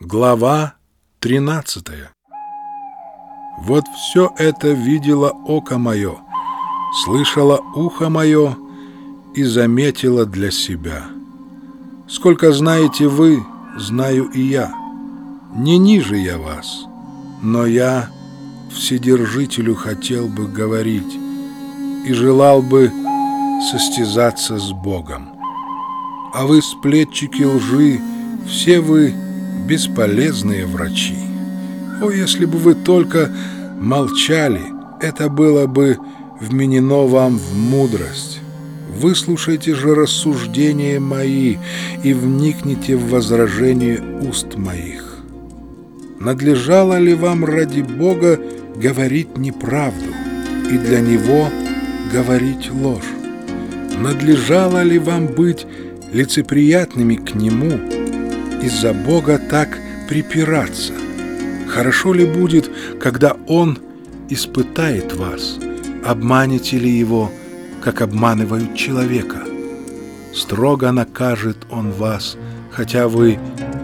Глава 13 Вот все это видело око мое, слышало ухо мое и заметило для себя. Сколько знаете вы, знаю и я. Не ниже я вас, но я Вседержителю хотел бы говорить и желал бы состязаться с Богом. А вы, сплетчики лжи, все вы бесполезные врачи. О, если бы вы только молчали, это было бы вменено вам в мудрость. Выслушайте же рассуждения мои и вникните в возражение уст моих. Надлежало ли вам ради Бога говорить неправду и для Него говорить ложь? Надлежало ли вам быть лицеприятными к Нему из-за Бога так припираться? Хорошо ли будет, когда Он испытает вас? Обманете ли Его, как обманывают человека? Строго накажет Он вас, хотя вы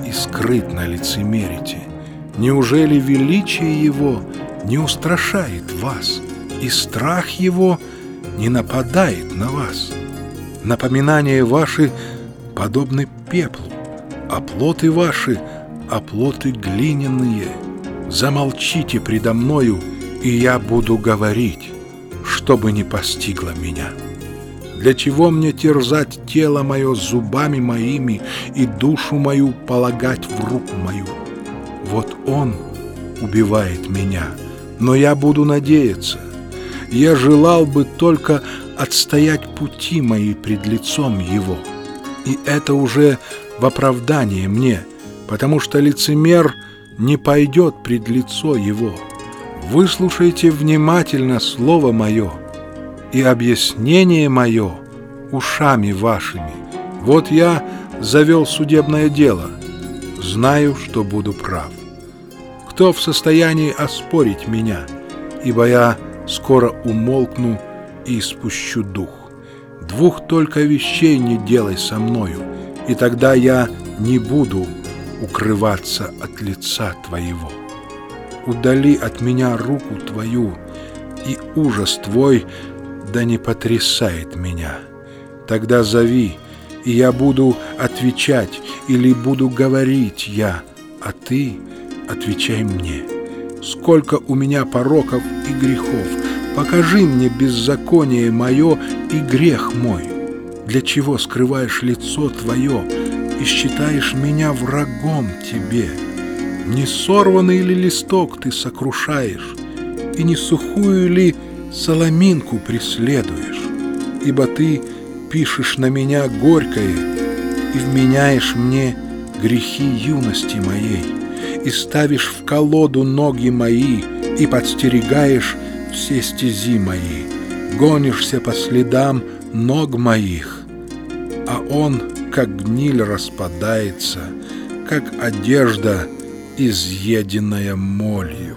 и скрытно лицемерите. Неужели величие Его не устрашает вас, и страх Его не нападает на вас? Напоминания ваши подобны пеплу, оплоты ваши — оплоты глиняные. Замолчите предо мною, и я буду говорить, чтобы не постигло меня. Для чего мне терзать тело мое зубами моими и душу мою полагать в руку мою? Вот он убивает меня, но я буду надеяться. Я желал бы только отстоять пути мои пред лицом его. И это уже в оправдание мне, потому что лицемер не пойдет пред лицо его. Выслушайте внимательно слово мое и объяснение мое ушами вашими. Вот я завел судебное дело, знаю, что буду прав. Кто в состоянии оспорить меня, ибо я скоро умолкну и спущу дух. Двух только вещей не делай со мною, и тогда я не буду укрываться от лица Твоего. Удали от меня руку Твою, и ужас Твой да не потрясает меня. Тогда зови, и я буду отвечать, или буду говорить я, а Ты отвечай мне. Сколько у меня пороков и грехов, Покажи мне беззаконие мое и грех мой. Для чего скрываешь лицо твое и считаешь меня врагом тебе? Не сорванный ли листок ты сокрушаешь, и не сухую ли соломинку преследуешь? Ибо ты пишешь на меня горькое и вменяешь мне грехи юности моей, и ставишь в колоду ноги мои, и подстерегаешь все стези мои, гонишься по следам ног моих, а он, как гниль, распадается, как одежда, изъеденная молью.